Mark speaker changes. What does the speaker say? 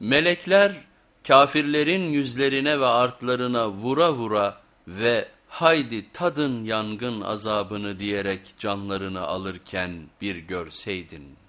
Speaker 1: Melekler kafirlerin yüzlerine ve artlarına vura vura ve haydi tadın yangın azabını diyerek canlarını alırken bir görseydin.